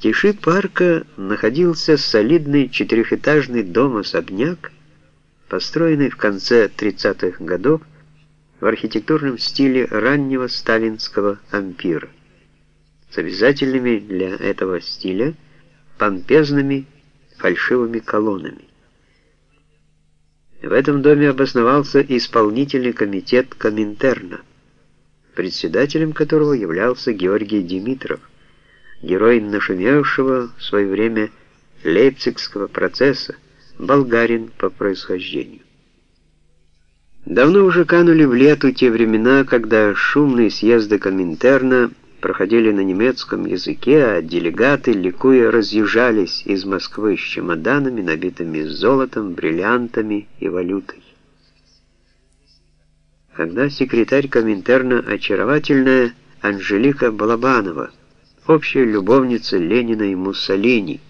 Тиши парка находился солидный четырехэтажный дом-особняк, построенный в конце 30-х годов в архитектурном стиле раннего сталинского ампира, с обязательными для этого стиля помпезными фальшивыми колоннами. В этом доме обосновался исполнительный комитет Коминтерна, председателем которого являлся Георгий Димитров, герой нашумевшего в свое время Лейпцигского процесса, болгарин по происхождению. Давно уже канули в лету те времена, когда шумные съезды Коминтерна проходили на немецком языке, а делегаты, ликуя, разъезжались из Москвы с чемоданами, набитыми золотом, бриллиантами и валютой. Когда секретарь Коминтерна очаровательная Анжелика Балабанова, общая любовница Ленина и Муссолини,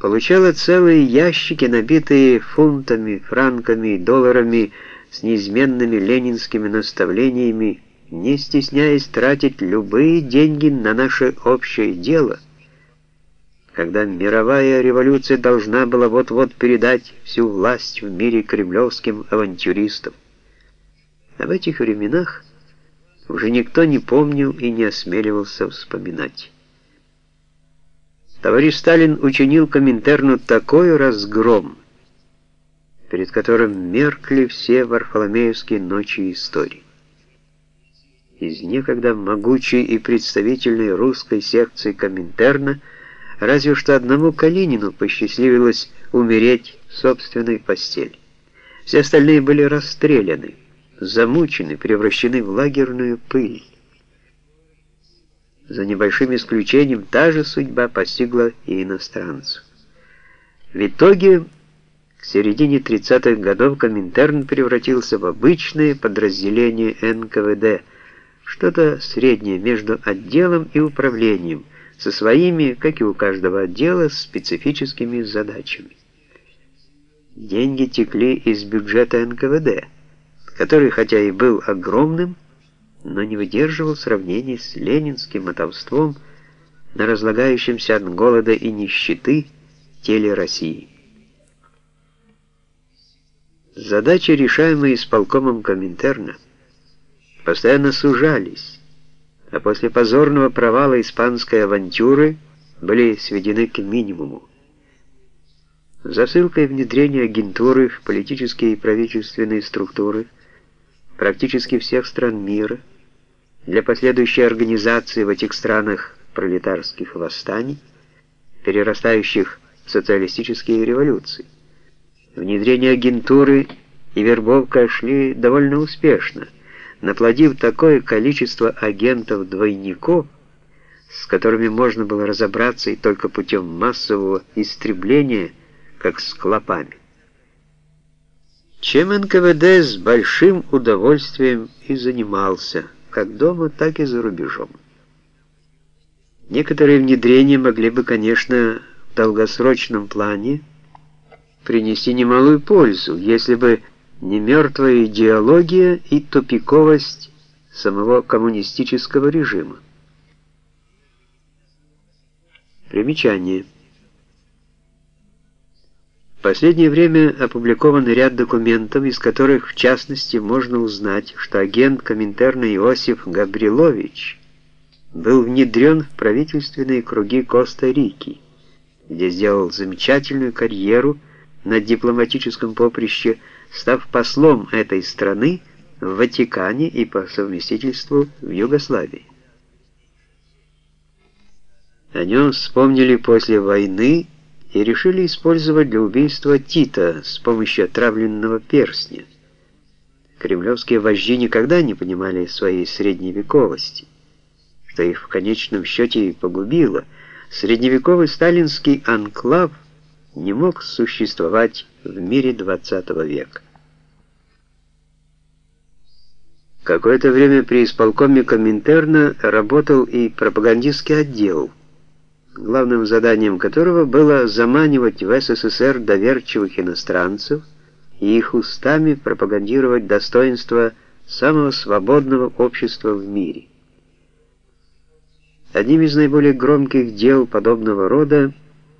получала целые ящики, набитые фунтами, франками и долларами с неизменными ленинскими наставлениями, не стесняясь тратить любые деньги на наше общее дело, когда мировая революция должна была вот-вот передать всю власть в мире кремлевским авантюристам. Об этих временах уже никто не помнил и не осмеливался вспоминать. Товарищ Сталин учинил Коминтерну такой разгром, перед которым меркли все варфоломеевские ночи истории. Из некогда могучей и представительной русской секции Коминтерна разве что одному Калинину посчастливилось умереть в собственной постели. Все остальные были расстреляны, замучены, превращены в лагерную пыль. За небольшим исключением та же судьба постигла и иностранцев. В итоге, к середине 30-х годов Коминтерн превратился в обычное подразделение НКВД, что-то среднее между отделом и управлением, со своими, как и у каждого отдела, специфическими задачами. Деньги текли из бюджета НКВД, который, хотя и был огромным, но не выдерживал сравнений с ленинским мотовством на разлагающемся от голода и нищеты теле России. Задачи, решаемые исполкомом Коминтерна, постоянно сужались, а после позорного провала испанской авантюры были сведены к минимуму. За ссылкой внедрения агентуры в политические и правительственные структуры практически всех стран мира – для последующей организации в этих странах пролетарских восстаний, перерастающих в социалистические революции. Внедрение агентуры и вербовка шли довольно успешно, наплодив такое количество агентов-двойников, с которыми можно было разобраться и только путем массового истребления, как с клопами. Чем НКВД с большим удовольствием и занимался – как дома, так и за рубежом. Некоторые внедрения могли бы, конечно, в долгосрочном плане принести немалую пользу, если бы не мертвая идеология и тупиковость самого коммунистического режима. Примечание последнее время опубликован ряд документов, из которых, в частности, можно узнать, что агент Коминтерна Иосиф Габрилович был внедрен в правительственные круги Коста-Рики, где сделал замечательную карьеру на дипломатическом поприще, став послом этой страны в Ватикане и по совместительству в Югославии. О нем вспомнили после войны и решили использовать для убийства Тита с помощью отравленного перстня. Кремлевские вожди никогда не понимали своей средневековости, что их в конечном счете и погубило. Средневековый сталинский анклав не мог существовать в мире XX века. Какое-то время при исполкоме Коминтерна работал и пропагандистский отдел – главным заданием которого было заманивать в СССР доверчивых иностранцев и их устами пропагандировать достоинство самого свободного общества в мире. Одним из наиболее громких дел подобного рода –